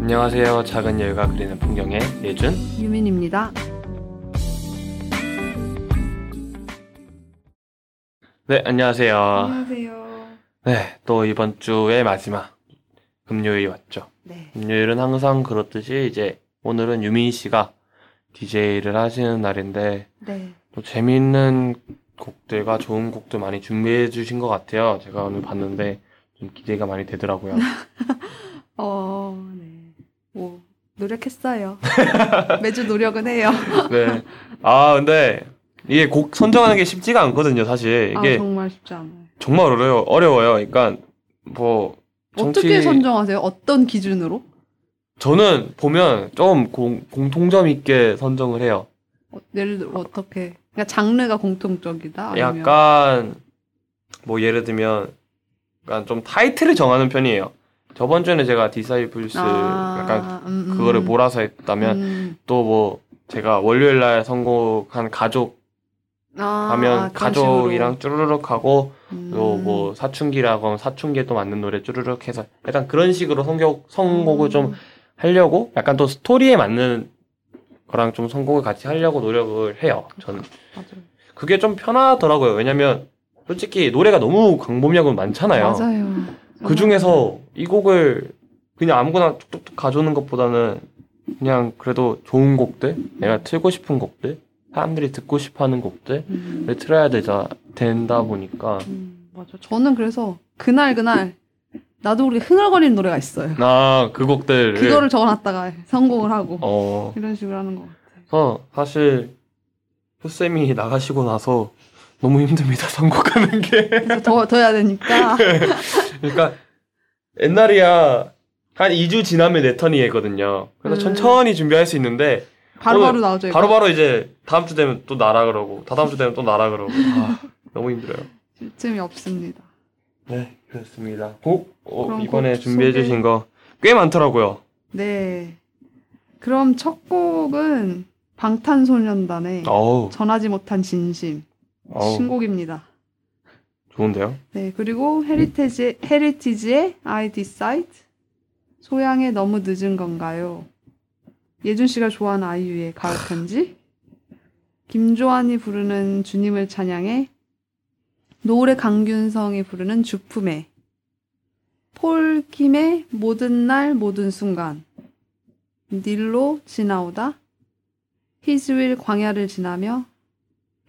안녕하세요. 작은 여유가 그리는 풍경의 예준 유민입니다. 네, 안녕하세요. 안녕하세요. 네, 또 이번 주의 마지막 금요일이 왔죠. 네. 금요일은 항상 그렇듯이 이제 오늘은 유민 씨가 DJ를 하시는 날인데 네. 또 재미있는 곡들과 좋은 곡들 많이 준비해 주신 것 같아요. 제가 오늘 봤는데 좀 기대가 많이 되더라고요. 어, 네. 뭐 노력했어요. 매주 노력은 해요. 네. 아, 근데 이게 곡 선정하는 게 쉽지가 않거든요, 사실. 이게 아, 정말 쉽지 않아요. 정말 어려워요. 어려워요. 그러니까 뭐 어떻게 정치- 선정하세요? 어떤 기준으로? 저는 보면 좀 공, 공통점 있게 선정을 해요. 어, 예를 들어 어떻게? 그러니까 장르가 공통적이다. 아니면 약간 뭐 예를 들면 약간 좀 타이틀을 정하는 편이에요. 저번 주에는 제가 디사이플스 아, 약간 음, 음. 그거를 몰아서 했다면 음. 또뭐 제가 월요일 날 선곡한 가족 아, 하면 가족이랑 쭈르륵 하고. 음. 또뭐 사춘기라고 하면 사춘기에 또 맞는 노래 쭈르륵 해서 약간 그런 식으로 선곡 선곡을 좀 음. 하려고 약간 또 스토리에 맞는 거랑 좀 선곡을 같이 하려고 노력을 해요. 저는 맞아요. 그게 좀 편하더라고요. 왜냐면 솔직히 노래가 너무 광범위하고 많잖아요. 맞아요. 그 중에서 이 곡을 그냥 아무거나 툭툭툭 가져오는 것보다는 그냥 그래도 좋은 곡들, 내가 틀고 싶은 곡들, 사람들이 듣고 싶어하는 곡들을 음. 틀어야 되자 된다 보니까 음, 맞아. 저는 그래서 그날 그날 나도 모르게 흥얼거리는 노래가 있어요. 아 그 곡들을 그거를 적어놨다가 성공을 하고 어 이런 식으로 하는 것 같아요. 그래서 사실 효쌤이 나가시고 나서 너무 힘듭니다 선곡하는 게 더, 더 해야 되니까. 그러니까 옛날이야 한 2주 지나면 내 턴이거든요. 그래서 음. 천천히 준비할 수 있는데 바로바로 나오죠. 이거. 바로바로 이제 다음 주 되면 또 나라 그러고 다다음 주 되면 또 나라 그러고 아, 너무 힘들어요. 틈이 없습니다. 네 그렇습니다. 곡 어, 이번에 곡 준비해. 주신 거 꽤 많더라고요. 네. 그럼 첫 곡은 방탄소년단의 어우 전하지 못한 진심 어우 신곡입니다. 좋은데요. 네. 그리고 헤리테지, 헤리티지의 I Decide 소양의 너무 늦은 건가요? 예준 씨가 좋아하는 아이유의 가을 편지 김조한이 부르는 주님을 찬양해 노래 강균성이 부르는 주품에 폴킴의 모든 날 모든 순간 닐로 지나오다 히즈윌 광야를 지나며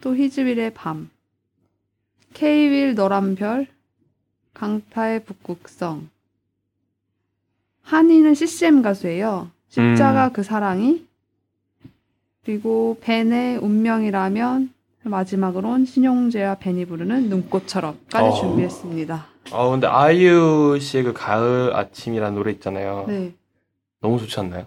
또 히즈윌의 밤 케이윌 너란 별 강타의 북극성 한이는 CCM 가수예요. 십자가 그 사랑이 그리고 벤의 운명이라면 마지막으론 신용재와 벤이 부르는 눈꽃처럼까지 어. 준비했습니다. 아 근데 아이유 씨의 그 가을 아침이라는 노래 있잖아요. 네. 너무 좋지 않나요?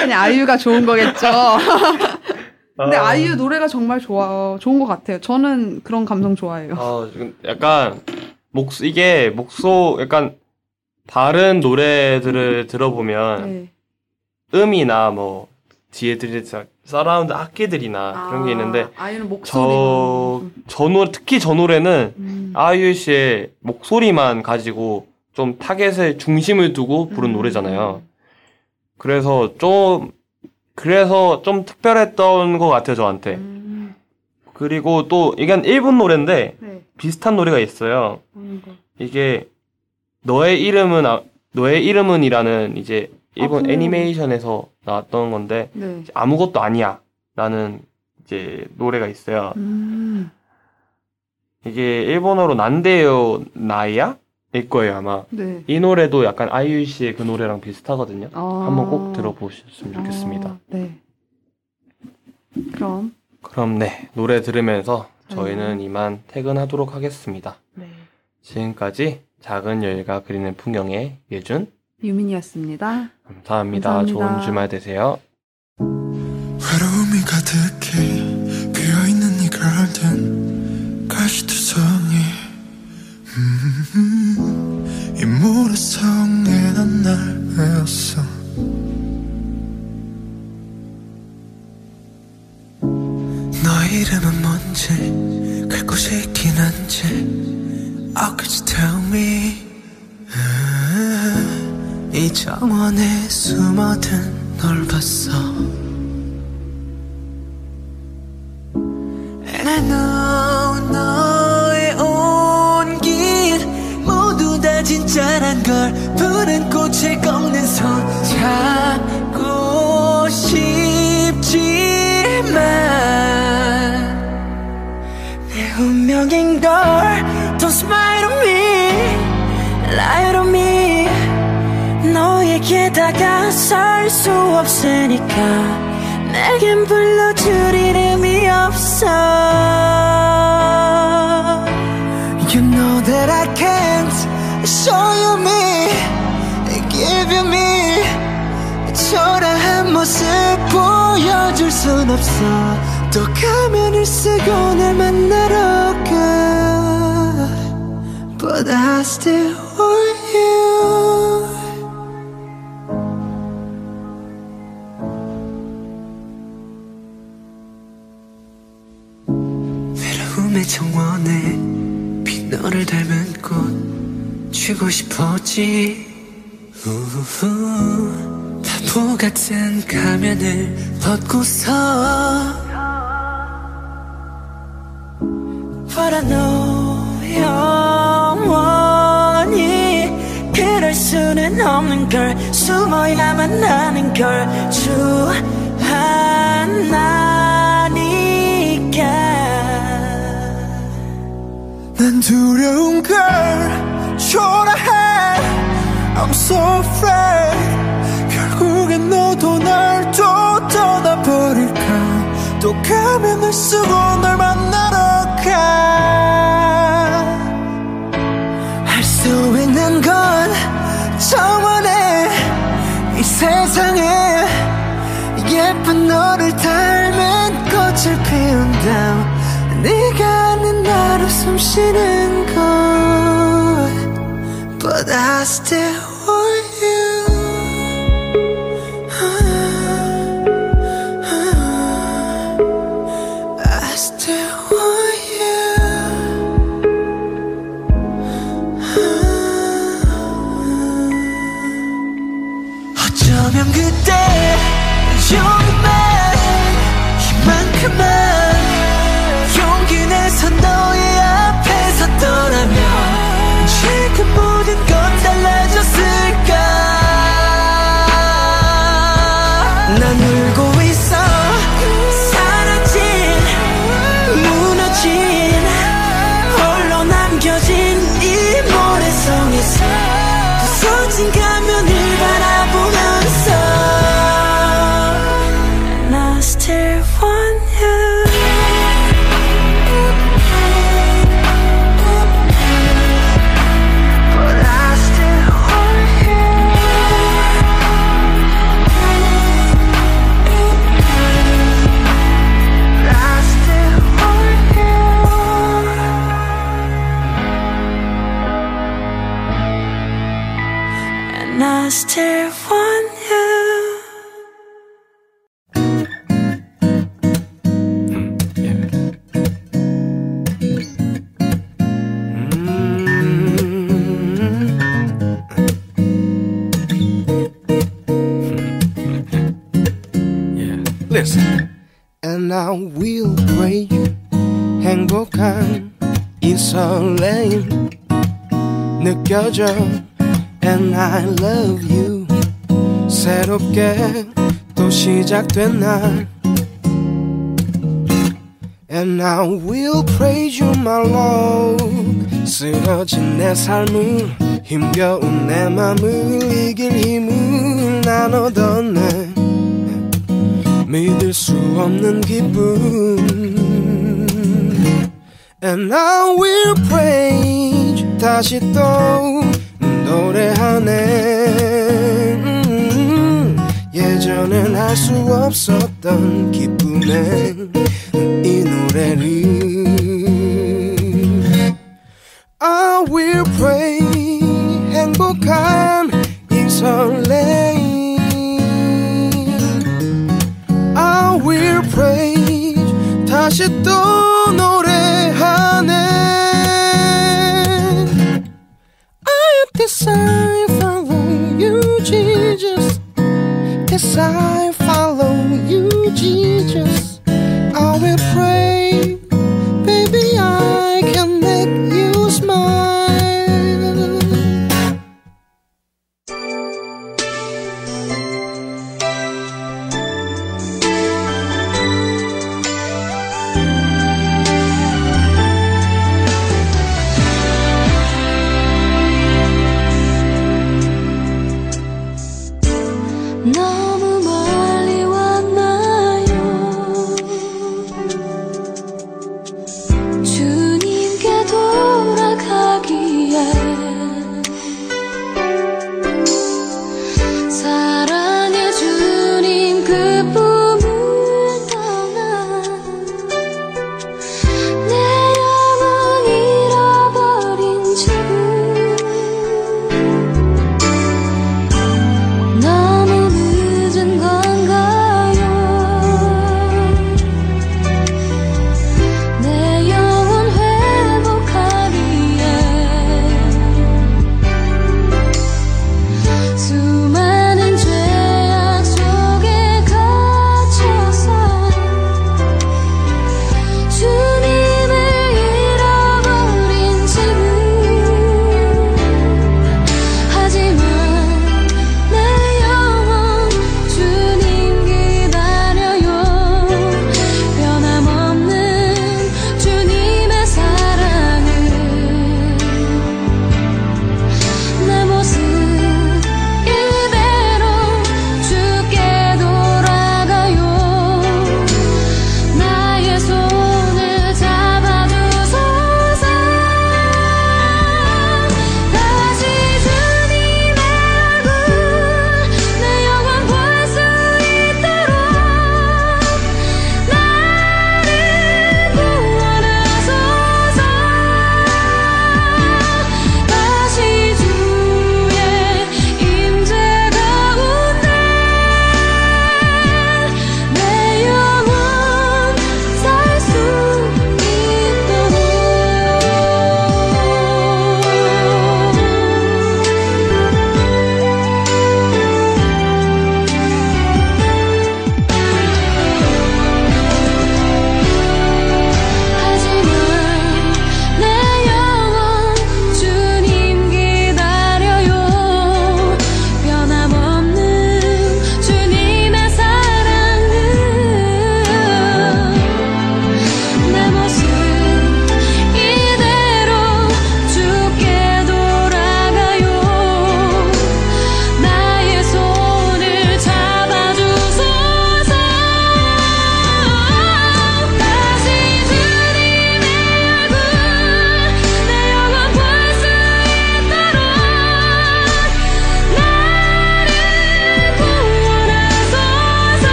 아니 아이유가 좋은 거겠죠. 근데 아. 아이유 노래가 정말 좋아 좋은 것 같아요. 저는 그런 감성 좋아해요. 아, 약간 목 이게 목소 약간 다른 노래들을 들어보면 네. 음이나 뭐 뒤에 들릴 사- 서라운드 악기들이나 그런 게 있는데 아, 저, 저 노래 특히 저 노래는 음. 아이유 씨의 목소리만 가지고 좀 타겟에 중심을 두고 부른 음. 노래잖아요. 그래서 좀 그래서 좀 특별했던 것 같아요 저한테. 음. 그리고 또 이건 일본 노래인데 네. 비슷한 노래가 있어요. 이게 너의 이름은 아- 너의 이름은이라는 이제 일본 그래요? 애니메이션에서 나왔던 건데 네. 아무것도 아니야 라는 이제 노래가 있어요. 음. 이게 일본어로 난데요 나이야? 일 거예요 아마. 네. 이 노래도 약간 아이유 씨의 그 노래랑 비슷하거든요. 아. 한번 꼭 들어보셨으면 좋겠습니다. 아, 네. 그럼 그럼 네 노래 들으면서 음. 저희는 이만 퇴근하도록 하겠습니다. 네. 지금까지 작은 여유가 그리는 풍경의 예준 유민이었습니다. 감사합니다. 감사합니다. 좋은 주말 되세요. 닮은 꽃 쥐고 싶었지. 우후. 바보 같은 가면을 벗고서. But I know 영원히 그럴 수는 없는 걸. 숨어야만 하는 걸. 주 하나 두려운 걸 초라해. I'm so afraid. 결국엔 너도 날 또 떠나버릴까? 또 가면을 쓰고 널 만나러 가할 수 있는 건 저번에 이 세상에. 예쁜 너를 닮은 꽃을 피운다 나로 숨 쉬는 것 But I still 난 울고 And I will praise you my Lord 쓰러진 내 삶을 힘겨운 내 맘을 이길 힘을 나눠던 내 믿을 수 없는 기분 And I will praise 다시 또 노래하네 이전엔 할 수 없었던 기쁨에 이 노래를 I will pray 행복한 이 설레임 I will pray 다시 또 노래하네 I am designed for you follow you, Jesus.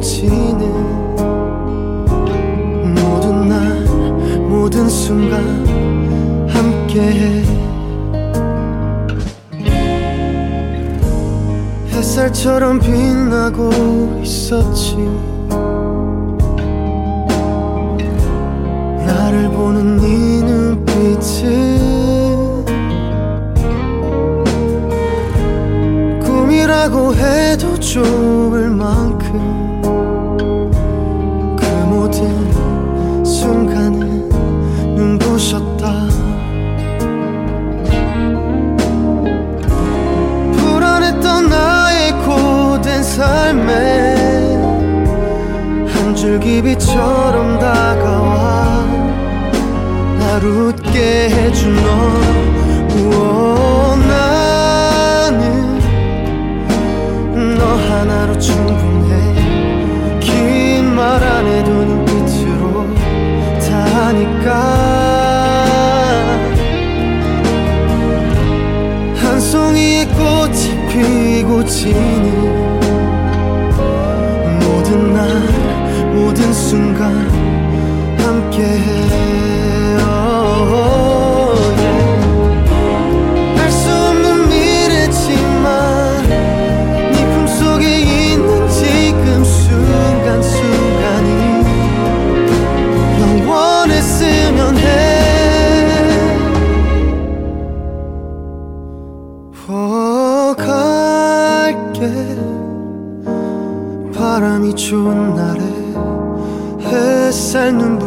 지는 모든 날 모든 순간 함께해. 햇살처럼 빛나고 있었지. 나를 보는 네 눈빛은 꿈이라고 해도 좁을 만큼 빛처럼 다가와 날 웃게 해준 너 우와,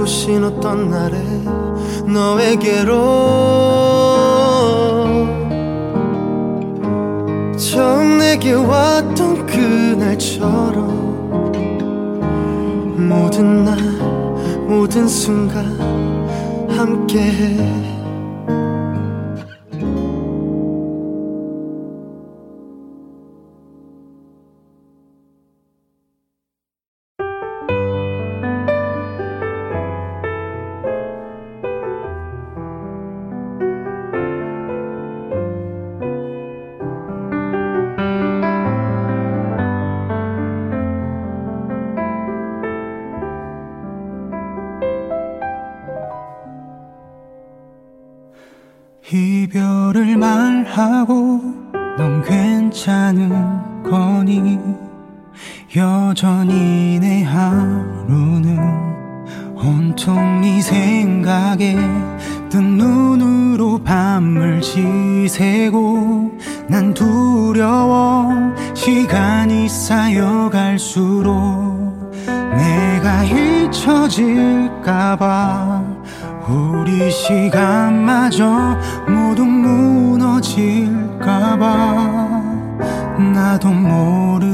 눈부신 어떤 날에 너에게로 처음 내게 왔던 그날처럼 모든 날 모든 순간 함께해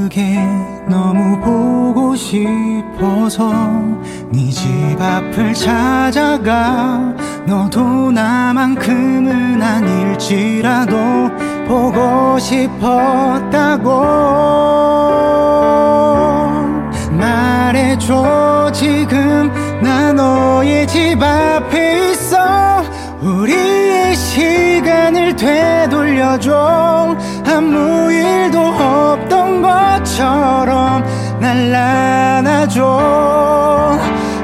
모르게 너무 보고 싶어서 네 집 앞을 찾아가 너도 나만큼은 아닐지라도 보고 싶었다고 말해줘. 지금 나 너의 집 앞에 있어. 우리의 시간을 되돌려줘. 아무 일도 없던 것 처럼 날 안아줘.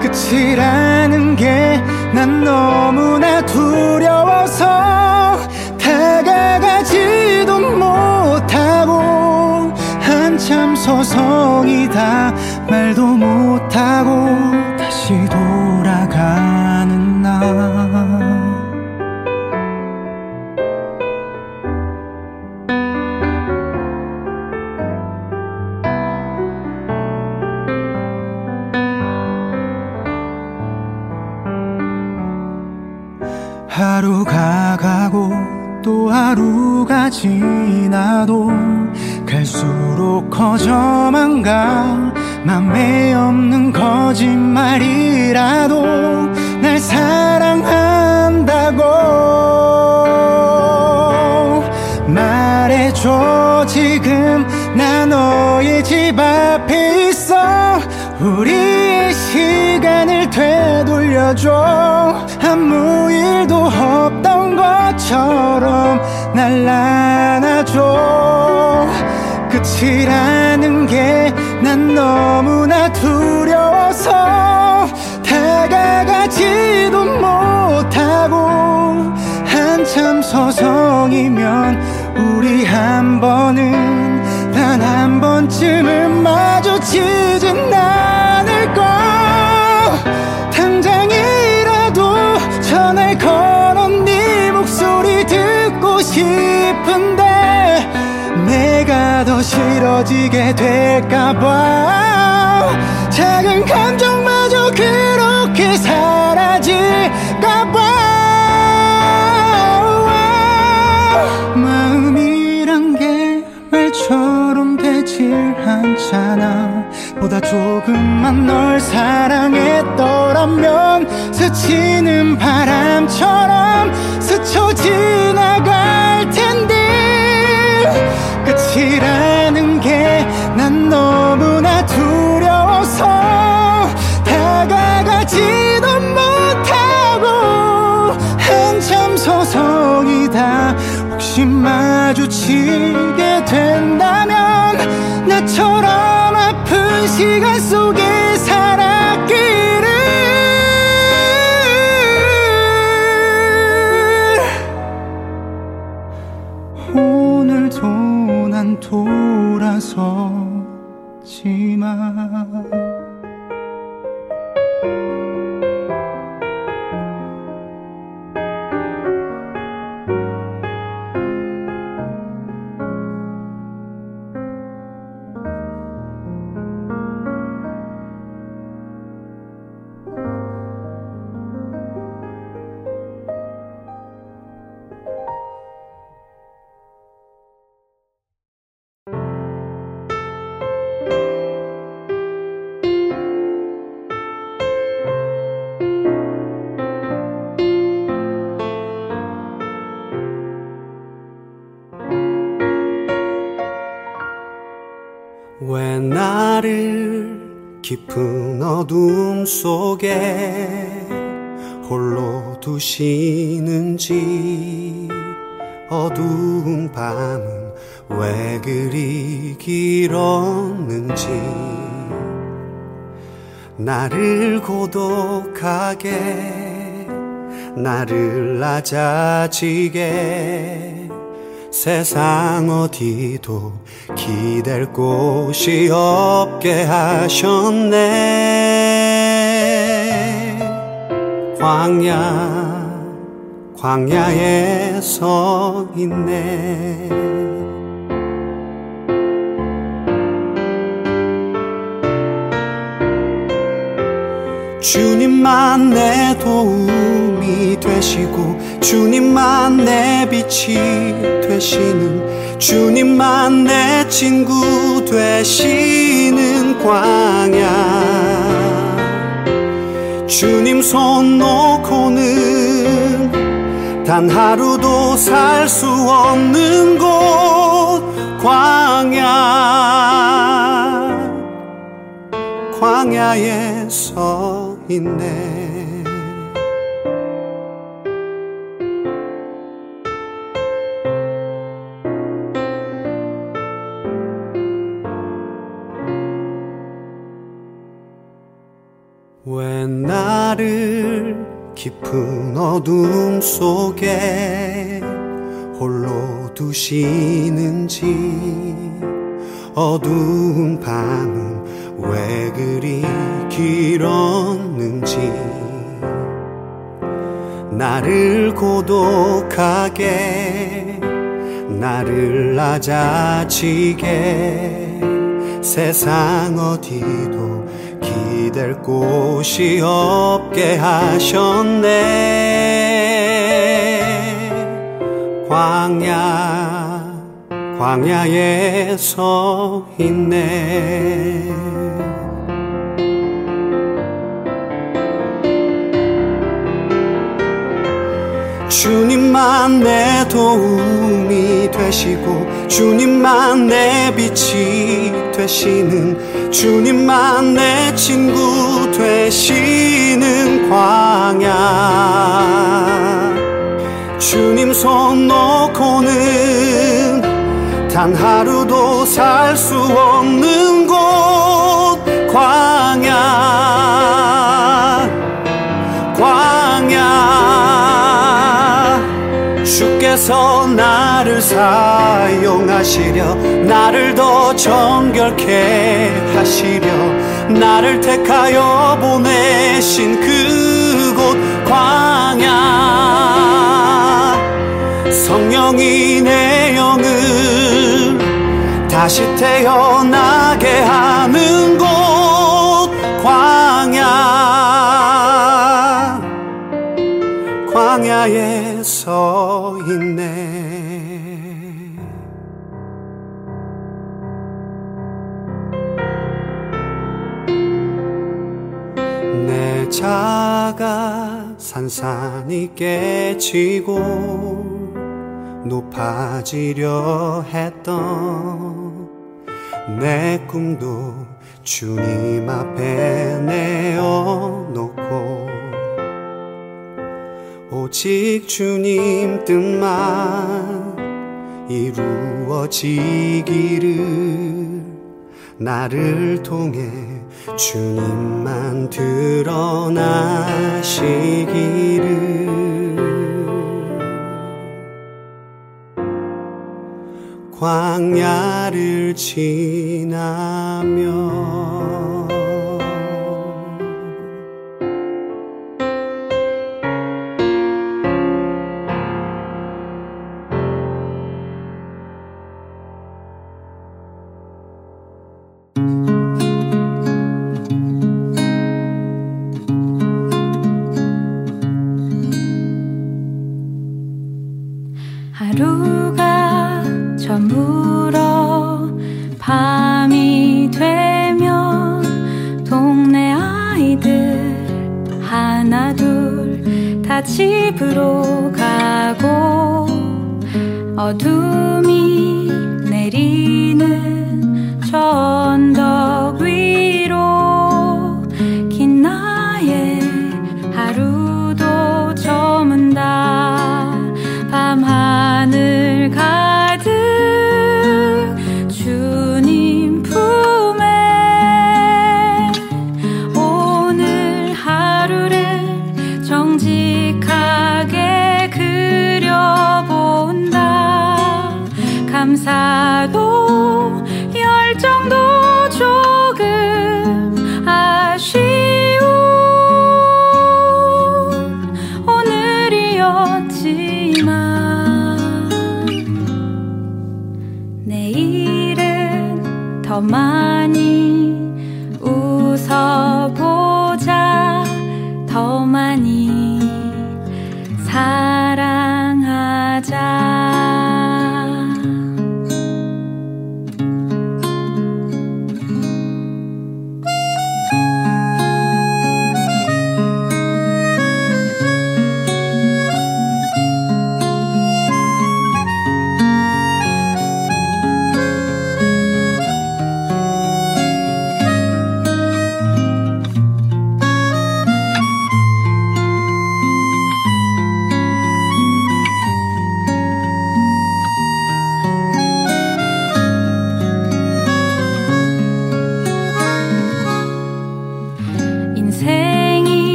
끝이라는 게 난 너무나 두려워서 다가가지도 못하고 한참 한참 서성이다 지나도 갈수록 커져만 가. 맘에 없는 거짓말이라도 날 사랑한다고 말해줘. 지금 나 너의 집 앞에 있어. 우리의 시간을 되돌려줘. 아무 일도 없던 것처럼 날 안아줘 끝이라는 게 난 너무나 두려워서 다가가지도 못하고 한참 서성이면 우리 한 번은 단 한 번쯤은 마주치진 않을 싶은데 내가 더 싫어지게 될까봐. 작은 감정마저 그렇게 사라질까봐. 마음이란 게 말처럼 되질 않잖아. 보다 조금만 널 사랑했더라면 스치는 바람처럼 지나갈 텐데 끝이라는 게 난 너무나 두려워서 다가가지도 못하고 한참 서성이다. 혹시 마주치게 된다면 나처럼 아픈 시간 속에 속에 홀로 두시는지 어두운 밤은 왜 그리 길었는지 나를 고독하게 나를 낮아지게 세상 어디도 기댈 곳이 없게 하셨네 광야 광야에 서 있네. 주님만 내 도움이 되시고 주님만 내 빛이 되시는 주님만 내 친구 되시는 광야 주님 손 놓고는 단 하루도 살 수 없는 곳 광야. 광야에 서 있네 나를 깊은 어둠 속에 홀로 두시는지 어두운 밤은 왜 그리 길었는지 나를 고독하게 나를 낮아지게 세상 어디도 기댈 곳이 없게 하셨네. 광야 광야에 서 있네. 주님만 내 도움이 되시고 주님만 내 빛이 되시는 주님만 내 친구 되시는 광야. 주님 손 놓고는 단 하루도 살 수 없는 곳 광야 주께서 나를 사용하시려 나를 더 정결케 하시려 나를 택하여 보내신 그곳 광야. 성령이 내 영을 다시 태어나게 하는 곳 광야. 광야에 서 있네. 내 자가 산산이 깨지고 높아지려 했던 내 꿈도 주님 앞에 내어놓고 오직 주님 뜻만 이루어지기를 나를 통해 주님만 드러나시기를 광야를 지나며 오늘이었지만 내일은 더 많이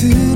to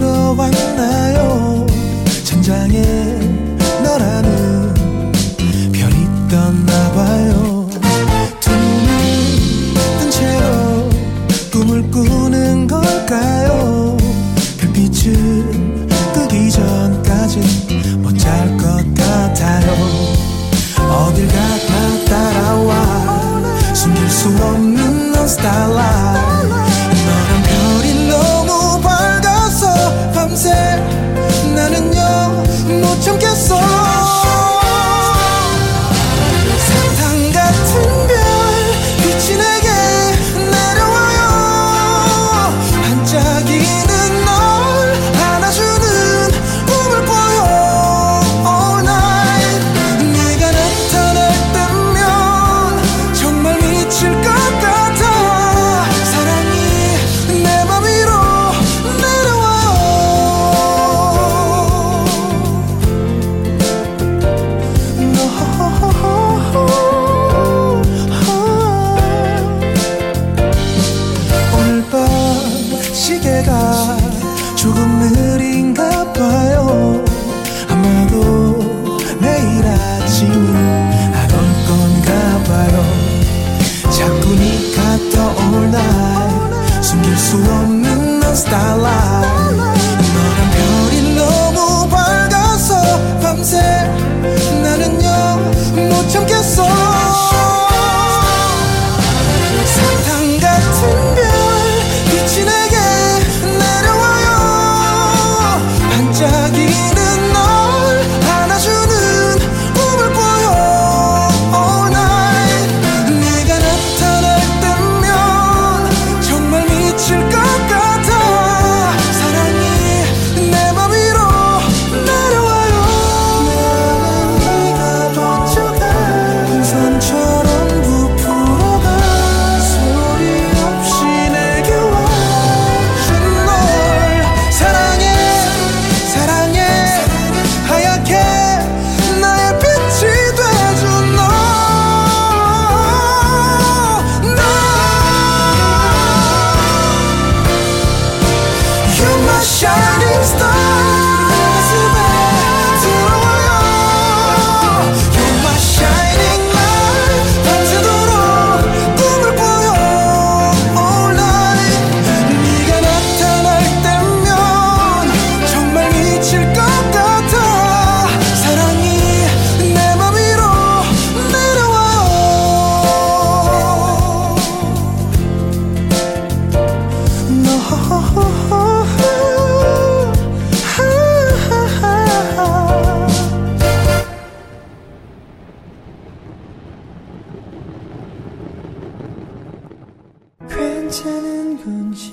괜찮은 건지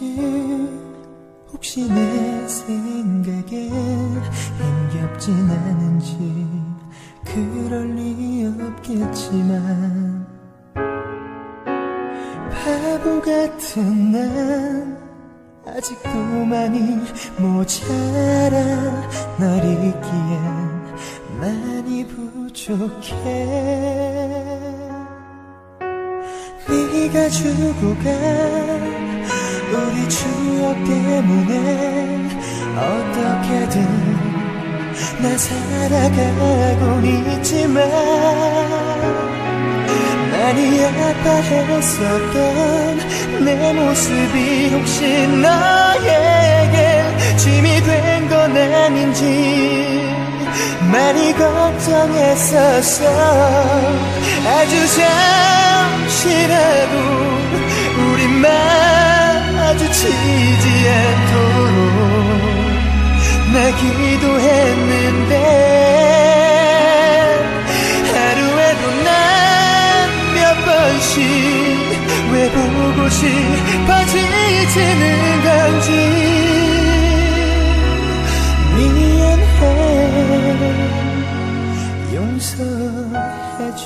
혹시 내 생각에 힘겹진 않은지 그럴 리 없겠지만 바보 같은 난 아직도 많이 모자라 널 잊기엔 많이 부족해. 네가 주고 간 추억 때문에 어떻게든 나 살아가고 있지만 많이 아파했었던 내 모습이 혹시 너에게 짐이 된 건 아닌지 많이 걱정했었어. 아주 잠시라도 우리 마주치지 않도록 나 기도했는데 하루에도 난 몇 번씩 왜 보고 싶어지지는 건지 미안해 용서해줘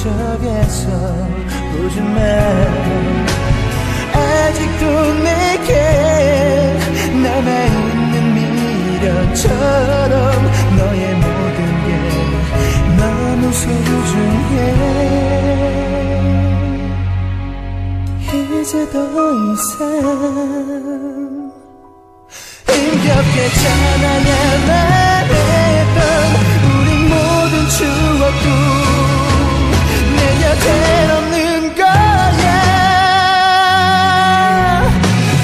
척해서 보지만 아직도 내게 남아있는 미련처럼 너의 모든 게 너무 소중해 이제 더 이상 힘겹게 자라야만 내 곁엔 없는 거야.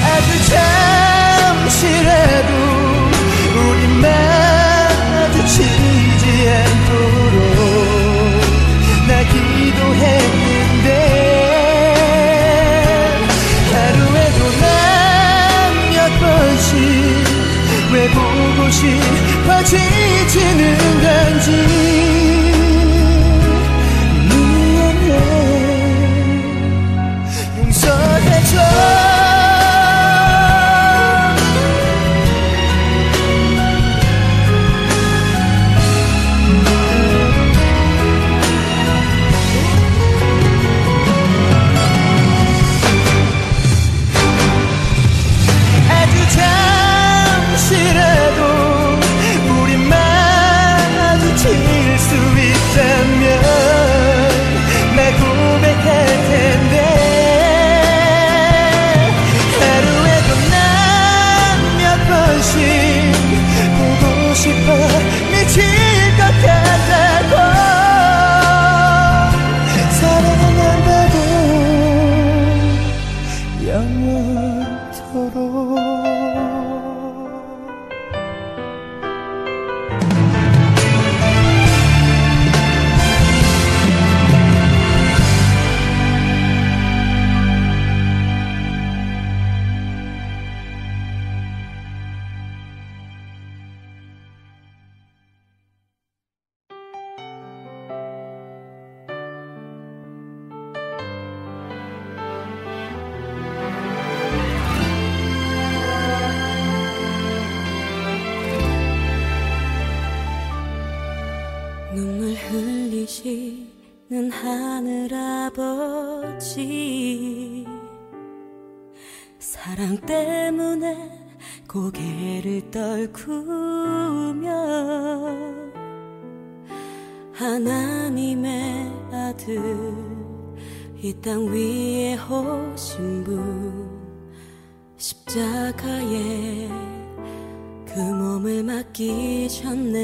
아주 잠시라도 우리 마주치지 않도록 나 기도했는데 하루에도 난 몇 번씩 왜 보고 싶어지지는 땅 위에 오신 분 십자가에 그 몸을 맡기셨네.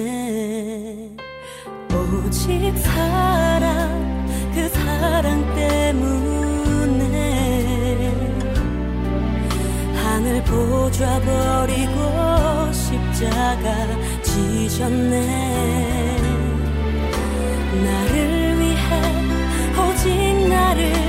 오직 사랑 그 사랑 때문에 하늘 보좌 버리고 십자가 지셨네. 나를 위해 오직 나를